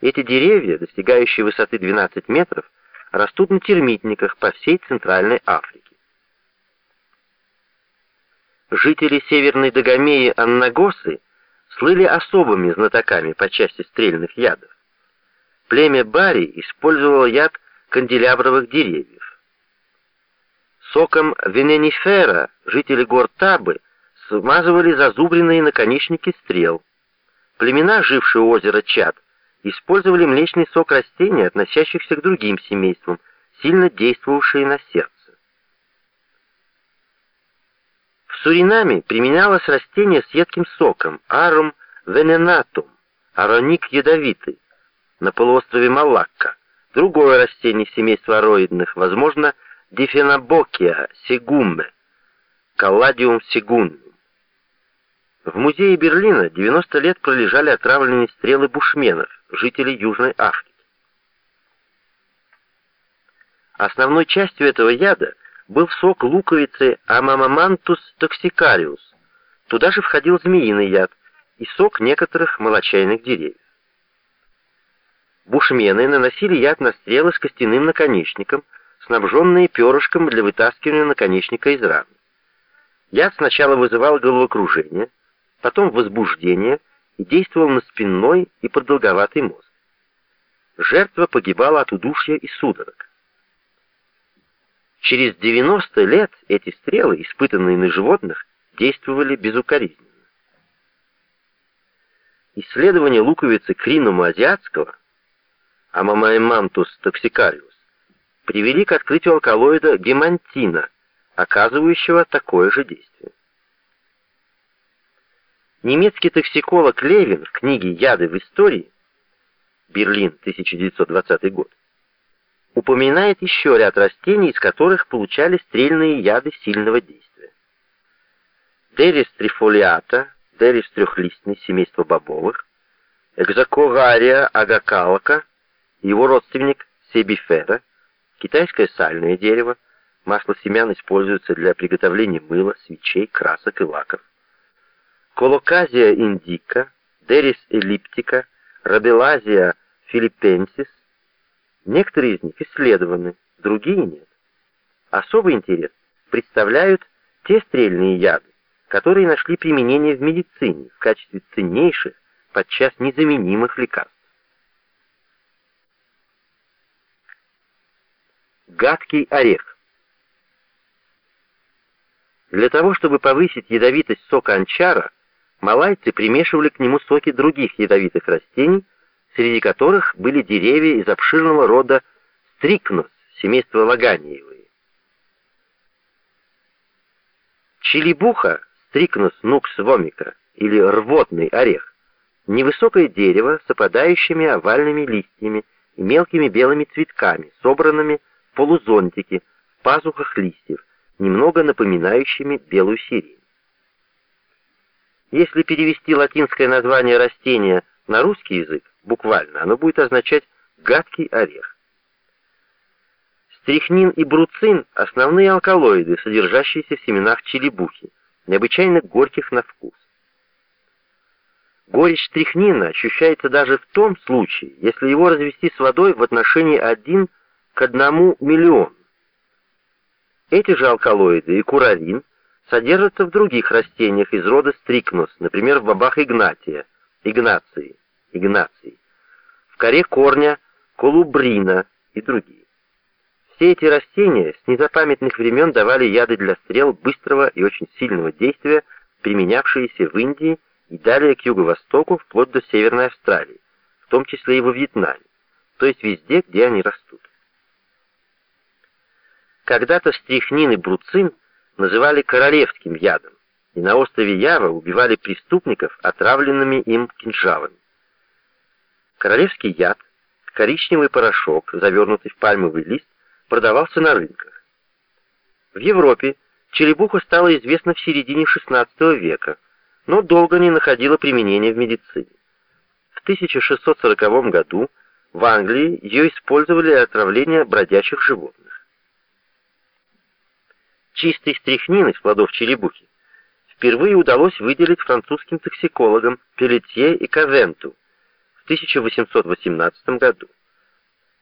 Эти деревья, достигающие высоты 12 метров, растут на термитниках по всей Центральной Африке. Жители Северной Дагомеи Аннагосы слыли особыми знатоками по части стрельных ядов. Племя Бари использовало яд канделябровых деревьев. Соком вененифера жители гор Табы смазывали зазубренные наконечники стрел. Племена, жившие у озера Чад, использовали млечный сок растений, относящихся к другим семействам, сильно действовавшие на сердце. В Суринаме применялось растение с едким соком Арум вененатум, ароник ядовитый, на полуострове Малакка. Другое растение семейства ароидных, возможно, дифенобокия сегумме, Caladium seguinum. В музее Берлина 90 лет пролежали отравленные стрелы бушменов, жителей Южной Африки. Основной частью этого яда был сок луковицы Haemanthus toxicarius. Туда же входил змеиный яд и сок некоторых молочайных деревьев. Бушмены наносили яд на стрелы с костяным наконечником, снабженные перышком для вытаскивания наконечника из раны. Яд сначала вызывал головокружение, потом возбуждение действовал на спинной и продолговатый мозг. Жертва погибала от удушья и судорог. Через 90 лет эти стрелы, испытанные на животных, действовали безукоризненно. Исследование луковицы кринума азиатского, Haemanthus toxicarius, привели к открытию алкалоида гемантина, оказывающего такое же действие. Немецкий токсиколог Левин в книге «Яды в истории» Берлин, 1920 год, упоминает еще ряд растений, из которых получали стрельные яды сильного действия. Derris trifoliata, деррис трехлистный, семейство бобовых, экзокорария агакалка, его родственник себифера, китайское сальное дерево, масло семян используется для приготовления мыла, свечей, красок и лаков. Колоказия индика, Дерис эллиптика, Рабелазия филиппенсис. Некоторые из них исследованы, другие нет. Особый интерес представляют те стрельные яды, которые нашли применение в медицине в качестве ценнейших, подчас незаменимых лекарств. Гадкий орех. Для того, чтобы повысить ядовитость сока анчара, малайцы примешивали к нему соки других ядовитых растений, среди которых были деревья из обширного рода стрикнус, семейства лаганиевые. Чилибуха, стрикнус нукс вомика, или рвотный орех, невысокое дерево с опадающими овальными листьями и мелкими белыми цветками, собранными в полузонтики, в пазухах листьев, немного напоминающими белую сирень. Если перевести латинское название растения на русский язык, буквально, оно будет означать «гадкий орех». Стрихнин и бруцин – основные алкалоиды, содержащиеся в семенах чилибухи, необычайно горьких на вкус. Горечь стрихнина ощущается даже в том случае, если его развести с водой в отношении 1 к 1 миллион. Эти же алкалоиды и куравин содержатся в других растениях из рода стрикнус, например, в бобах игнатия, игнации, игнации, в коре корня колубрина и другие. Все эти растения с незапамятных времен давали яды для стрел быстрого и очень сильного действия, применявшиеся в Индии и далее к юго-востоку, вплоть до Северной Австралии, в том числе и во Вьетнаме, то есть везде, где они растут. Когда-то стрихнин и бруцин называли королевским ядом, и на острове Ява убивали преступников отравленными им кинжалами. Королевский яд, коричневый порошок, завернутый в пальмовый лист, продавался на рынках. В Европе черепуха стала известна в середине XVI века, но долго не находила применения в медицине. В 1640 году в Англии ее использовали для отравления бродячих животных чистой стряхнины из плодов черепухи впервые удалось выделить французским токсикологам Пелетье и Кавенту в 1818 году.